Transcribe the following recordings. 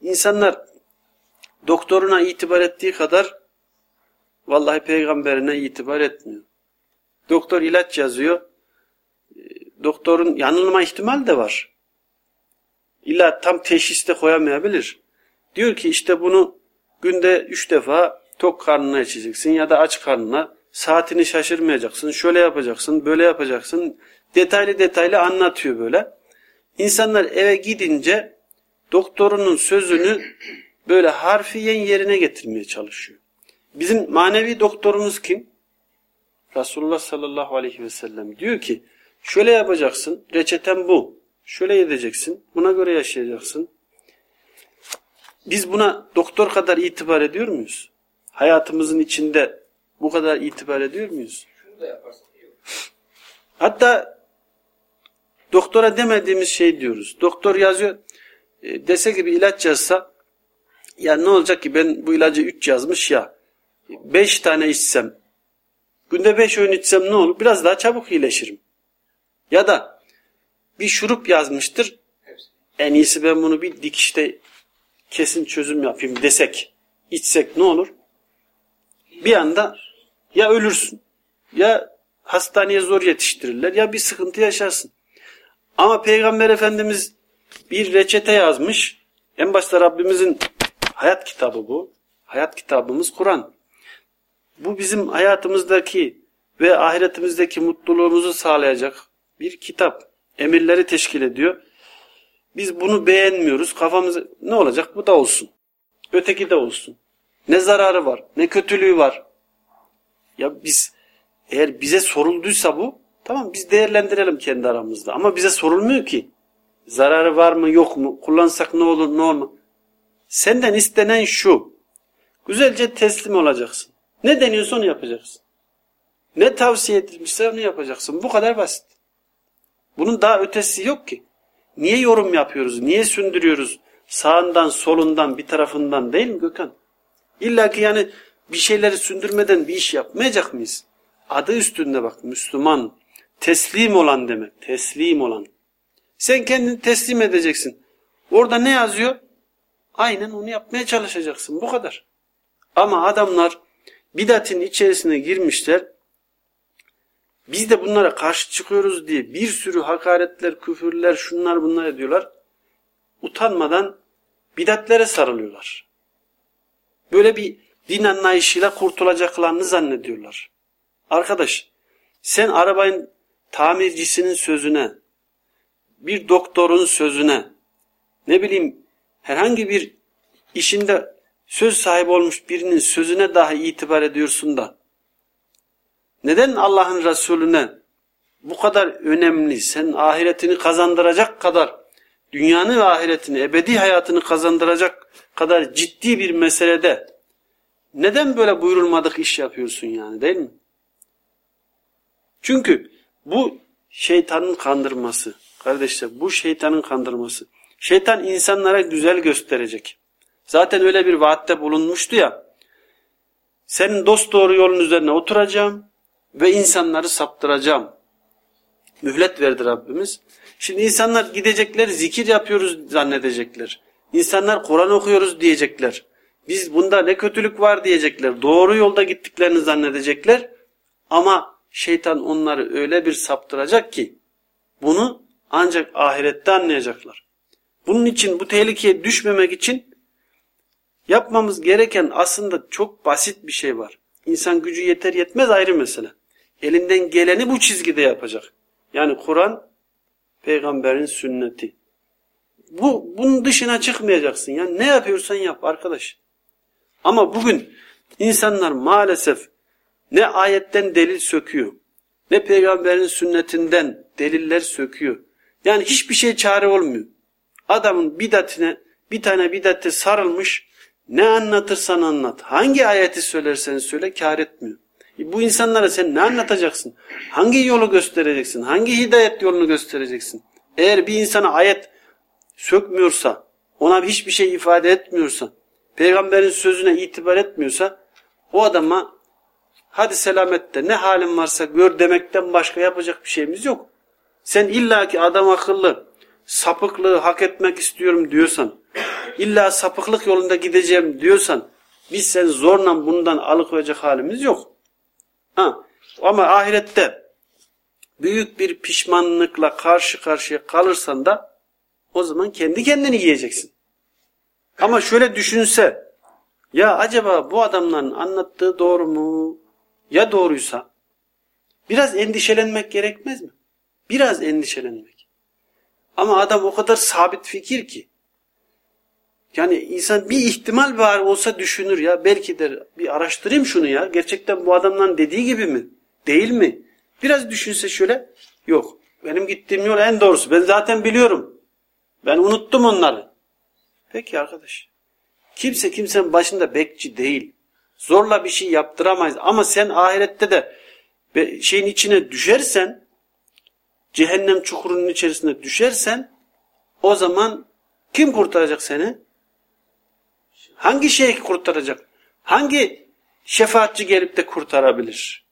insanlar doktoruna itibar ettiği kadar vallahi peygamberine itibar etmiyor. Doktor ilaç yazıyor. E, doktorun yanılma ihtimali de var. İlla tam teşhiste koyamayabilir. Diyor ki işte bunu günde üç defa tok karnına içeceksin ya da aç karnına saatini şaşırmayacaksın, şöyle yapacaksın, böyle yapacaksın. Detaylı detaylı anlatıyor böyle. İnsanlar eve gidince doktorunun sözünü böyle harfiyen yerine getirmeye çalışıyor. Bizim manevi doktorumuz kim? Resulullah sallallahu aleyhi ve sellem diyor ki şöyle yapacaksın, reçeten bu. Şöyle edeceksin, buna göre yaşayacaksın. Biz buna doktor kadar itibar ediyor muyuz? Hayatımızın içinde bu kadar itibar ediyor muyuz? Hatta doktora demediğimiz şey diyoruz. Doktor yazıyor, e, dese gibi ilaç yazsa, ya ne olacak ki ben bu ilacı 3 yazmış ya, 5 tane içsem, günde 5 öğün içsem ne olur? Biraz daha çabuk iyileşirim. Ya da bir şurup yazmıştır, en iyisi ben bunu bir dikişte kesin çözüm yapayım desek, içsek ne olur? Bir anda ya ölürsün ya hastaneye zor yetiştirirler ya bir sıkıntı yaşarsın. Ama Peygamber Efendimiz bir reçete yazmış. En başta Rabbimizin hayat kitabı bu. Hayat kitabımız Kur'an. Bu bizim hayatımızdaki ve ahiretimizdeki mutluluğumuzu sağlayacak bir kitap. Emirleri teşkil ediyor. Biz bunu beğenmiyoruz. Kafamız ne olacak? Bu da olsun. Öteki de olsun. Ne zararı var, ne kötülüğü var. Ya biz eğer bize sorulduysa bu tamam biz değerlendirelim kendi aramızda. Ama bize sorulmuyor ki. Zararı var mı yok mu? Kullansak ne olur ne olmaz? Senden istenen şu. Güzelce teslim olacaksın. Ne deniyorsa onu yapacaksın. Ne tavsiye edilmişse onu yapacaksın. Bu kadar basit. Bunun daha ötesi yok ki. Niye yorum yapıyoruz? Niye sündürüyoruz? Sağından, solundan, bir tarafından değil mi Gökhan? İlla ki yani bir şeyleri sündürmeden bir iş yapmayacak mıyız? Adı üstünde bak Müslüman. Teslim olan demek. Teslim olan. Sen kendini teslim edeceksin. Orada ne yazıyor? Aynen onu yapmaya çalışacaksın. Bu kadar. Ama adamlar bidatin içerisine girmişler. Biz de bunlara karşı çıkıyoruz diye bir sürü hakaretler, küfürler, şunlar bunlar ediyorlar. Utanmadan bidatlere sarılıyorlar. Böyle bir din anlayışıyla kurtulacaklarını zannediyorlar. Arkadaş, sen arabanın tamircisinin sözüne, bir doktorun sözüne, ne bileyim herhangi bir işinde söz sahibi olmuş birinin sözüne daha itibar ediyorsun da neden Allah'ın Resulüne bu kadar önemli, sen ahiretini kazandıracak kadar, dünyanı ve ahiretini, ebedi hayatını kazandıracak kadar ciddi bir meselede neden böyle buyurulmadık iş yapıyorsun yani değil mi? Çünkü bu şeytanın kandırması. Kardeşler bu şeytanın kandırması. Şeytan insanlara güzel gösterecek. Zaten öyle bir vaatte bulunmuştu ya. Senin dost doğru yolun üzerine oturacağım ve insanları saptıracağım. Mühlet verdi Rabbimiz. Şimdi insanlar gidecekler zikir yapıyoruz zannedecekler. İnsanlar Kur'an okuyoruz diyecekler. Biz bunda ne kötülük var diyecekler. Doğru yolda gittiklerini zannedecekler. Ama şeytan onları öyle bir saptıracak ki bunu ancak ahirette anlayacaklar. Bunun için bu tehlikeye düşmemek için yapmamız gereken aslında çok basit bir şey var. İnsan gücü yeter yetmez ayrı mesele. Elinden geleni bu çizgide yapacak. Yani Kur'an, peygamberin sünneti. Bu, bunun dışına çıkmayacaksın. Yani ne yapıyorsan yap arkadaş. Ama bugün insanlar maalesef ne ayetten delil söküyor, ne peygamberin sünnetinden deliller söküyor. Yani hiçbir şey çare olmuyor. Adamın bidatine, bir tane bidatte sarılmış, ne anlatırsan anlat, hangi ayeti söylersen söyle kar etmiyor. E bu insanlara sen ne anlatacaksın? Hangi yolu göstereceksin? Hangi hidayet yolunu göstereceksin? Eğer bir insana ayet sökmüyorsa, ona hiçbir şey ifade etmiyorsa, peygamberin sözüne itibar etmiyorsa o adama hadi selamette ne halin varsa gör demekten başka yapacak bir şeyimiz yok. Sen illaki adam akıllı sapıklığı hak etmek istiyorum diyorsan illa sapıklık yolunda gideceğim diyorsan biz sen zorla bundan alıkoyacak halimiz yok. Ha. Ama ahirette büyük bir pişmanlıkla karşı karşıya kalırsan da o zaman kendi kendini yiyeceksin. Ama şöyle düşünse ya acaba bu adamların anlattığı doğru mu? Ya doğruysa biraz endişelenmek gerekmez mi? Biraz endişelenmek. Ama adam o kadar sabit fikir ki yani insan bir ihtimal var olsa düşünür ya belki der bir araştırayım şunu ya gerçekten bu adamdan dediği gibi mi? Değil mi? Biraz düşünse şöyle yok benim gittiğim yol en doğrusu ben zaten biliyorum. Ben unuttum onları. Peki arkadaş. Kimse kimsenin başında bekçi değil. Zorla bir şey yaptıramayız. Ama sen ahirette de şeyin içine düşersen, cehennem çukurunun içerisine düşersen, o zaman kim kurtaracak seni? Hangi şey kurtaracak? Hangi şefaatçi gelip de kurtarabilir?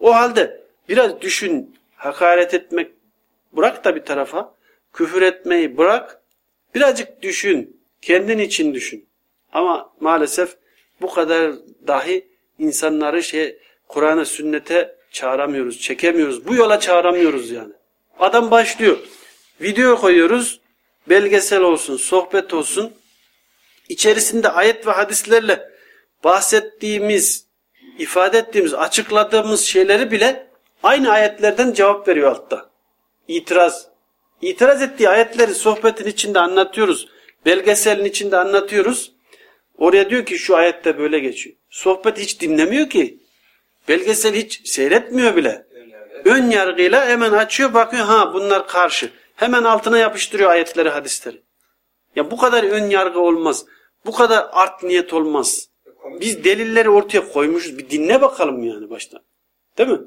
O halde biraz düşün, hakaret etmek bırak da bir tarafa, küfür etmeyi bırak, birazcık düşün, kendin için düşün. Ama maalesef bu kadar dahi insanları şey Kur'an'a sünnete çağıramıyoruz, çekemiyoruz. Bu yola çağıramıyoruz yani. Adam başlıyor. Video koyuyoruz. Belgesel olsun, sohbet olsun. İçerisinde ayet ve hadislerle bahsettiğimiz, ifade ettiğimiz, açıkladığımız şeyleri bile aynı ayetlerden cevap veriyor altta. İtiraz. İtiraz ettiği ayetleri sohbetin içinde anlatıyoruz. Belgeselin içinde anlatıyoruz. Oraya diyor ki şu ayette böyle geçiyor. Sohbet hiç dinlemiyor ki. Belgesel hiç seyretmiyor bile. Ön yargıyla hemen açıyor bakıyor ha bunlar karşı. Hemen altına yapıştırıyor ayetleri hadisleri. Ya bu kadar ön yargı olmaz. Bu kadar art niyet olmaz. Biz delilleri ortaya koymuşuz. Bir dinle bakalım yani baştan. Değil mi?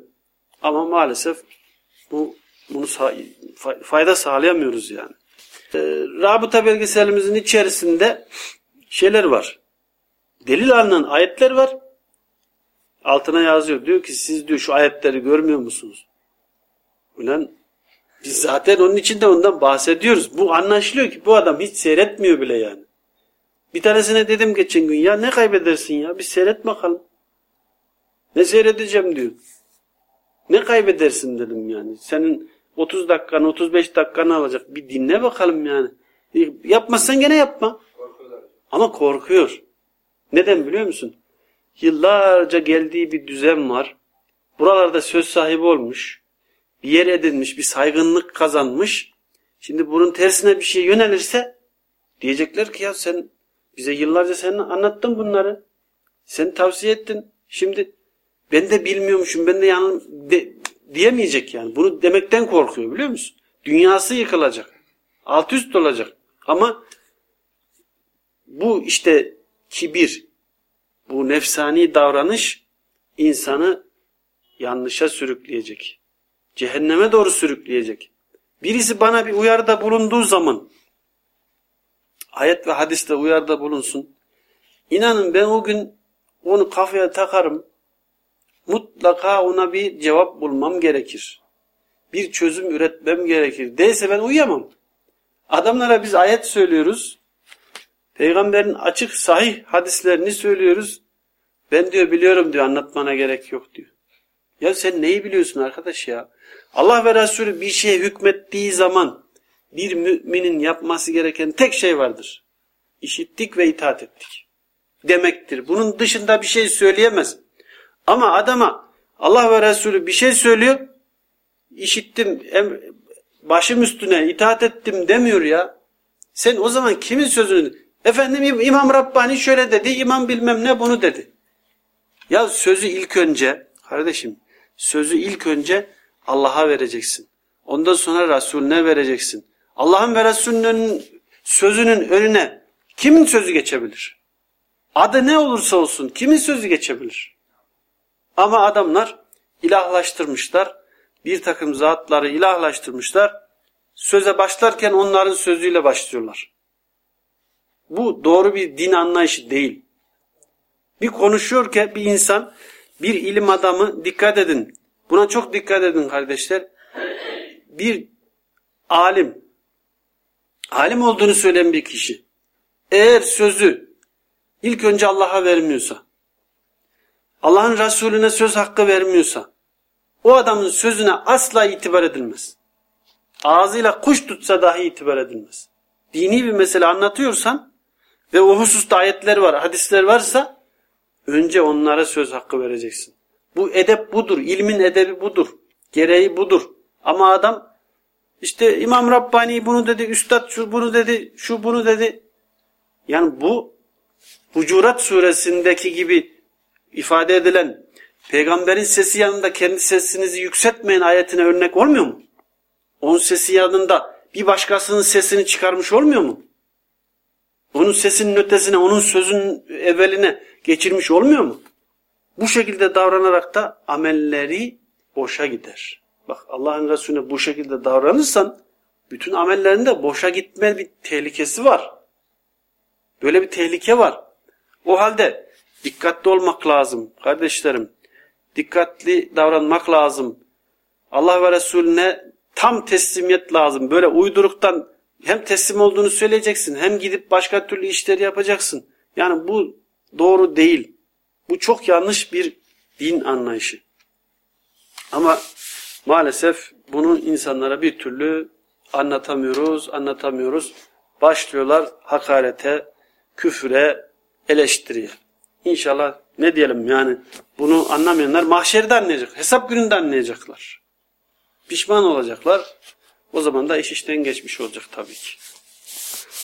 Ama maalesef bu bunu fayda sağlayamıyoruz yani. Ee, rabıta belgeselimizin içerisinde şeyler var. Delil alınan ayetler var. Altına yazıyor. Diyor ki siz diyor şu ayetleri görmüyor musunuz? Ulan biz zaten onun için de ondan bahsediyoruz. Bu anlaşılıyor ki bu adam hiç seyretmiyor bile yani. Bir tanesine dedim geçen gün ya ne kaybedersin ya bir seyret bakalım. Ne seyredeceğim diyor. Ne kaybedersin dedim yani. Senin 30 dakikanı 35 dakikanı alacak. Bir dinle bakalım yani. Yapmazsan gene yapma. Ama korkuyor. Neden biliyor musun? Yıllarca geldiği bir düzen var. Buralarda söz sahibi olmuş. Bir yer edinmiş, bir saygınlık kazanmış. Şimdi bunun tersine bir şey yönelirse diyecekler ki ya sen bize yıllarca sen anlattın bunları. Sen tavsiye ettin. Şimdi ben de bilmiyormuşum, ben de yanım de, diyemeyecek yani. Bunu demekten korkuyor biliyor musun? Dünyası yıkılacak. Alt üst olacak. Ama bu işte kibir, bu nefsani davranış insanı yanlışa sürükleyecek. Cehenneme doğru sürükleyecek. Birisi bana bir uyarıda bulunduğu zaman ayet ve hadiste uyarıda bulunsun. İnanın ben o gün onu kafaya takarım. Mutlaka ona bir cevap bulmam gerekir. Bir çözüm üretmem gerekir. Değilse ben uyuyamam. Adamlara biz ayet söylüyoruz. Peygamberin açık sahih hadislerini söylüyoruz. Ben diyor biliyorum diyor anlatmana gerek yok diyor. Ya sen neyi biliyorsun arkadaş ya? Allah ve Resulü bir şeye hükmettiği zaman bir müminin yapması gereken tek şey vardır. İşittik ve itaat ettik. Demektir. Bunun dışında bir şey söyleyemez. Ama adama Allah ve Resulü bir şey söylüyor. İşittim, başım üstüne itaat ettim demiyor ya. Sen o zaman kimin sözünü Efendim İmam Rabbani şöyle dedi, İmam bilmem ne bunu dedi. Ya sözü ilk önce, kardeşim, sözü ilk önce Allah'a vereceksin. Ondan sonra Resulüne vereceksin. Allah'ın ve Resulünün sözünün önüne kimin sözü geçebilir? Adı ne olursa olsun kimin sözü geçebilir? Ama adamlar ilahlaştırmışlar. Bir takım zatları ilahlaştırmışlar. Söze başlarken onların sözüyle başlıyorlar. Bu doğru bir din anlayışı değil. Bir konuşuyorken bir insan, bir ilim adamı dikkat edin. Buna çok dikkat edin kardeşler. Bir alim alim olduğunu söyleyen bir kişi eğer sözü ilk önce Allah'a vermiyorsa, Allah'ın Resulüne söz hakkı vermiyorsa, o adamın sözüne asla itibar edilmez. Ağzıyla kuş tutsa dahi itibar edilmez. Dini bir mesele anlatıyorsan ve o hususta ayetler var, hadisler varsa önce onlara söz hakkı vereceksin. Bu edep budur, ilmin edebi budur, gereği budur. Ama adam işte İmam Rabbani bunu dedi, Üstad şu bunu dedi, şu bunu dedi. Yani bu Hucurat suresindeki gibi ifade edilen peygamberin sesi yanında kendi sesinizi yükseltmeyin ayetine örnek olmuyor mu? Onun sesi yanında bir başkasının sesini çıkarmış olmuyor mu? Onun sesinin ötesine, onun sözün evveline geçirmiş olmuyor mu? Bu şekilde davranarak da amelleri boşa gider. Bak Allah'ın Resulüne bu şekilde davranırsan bütün amellerinde boşa gitme bir tehlikesi var. Böyle bir tehlike var. O halde dikkatli olmak lazım kardeşlerim. Dikkatli davranmak lazım. Allah ve Resulüne tam teslimiyet lazım. Böyle uyduruktan hem teslim olduğunu söyleyeceksin hem gidip başka türlü işleri yapacaksın. Yani bu doğru değil. Bu çok yanlış bir din anlayışı. Ama maalesef bunu insanlara bir türlü anlatamıyoruz, anlatamıyoruz. Başlıyorlar hakarete, küfüre, eleştiriye. İnşallah ne diyelim yani bunu anlamayanlar mahşerde anlayacak. Hesap gününde anlayacaklar. Pişman olacaklar. O zaman da iş işten geçmiş olacak tabii ki.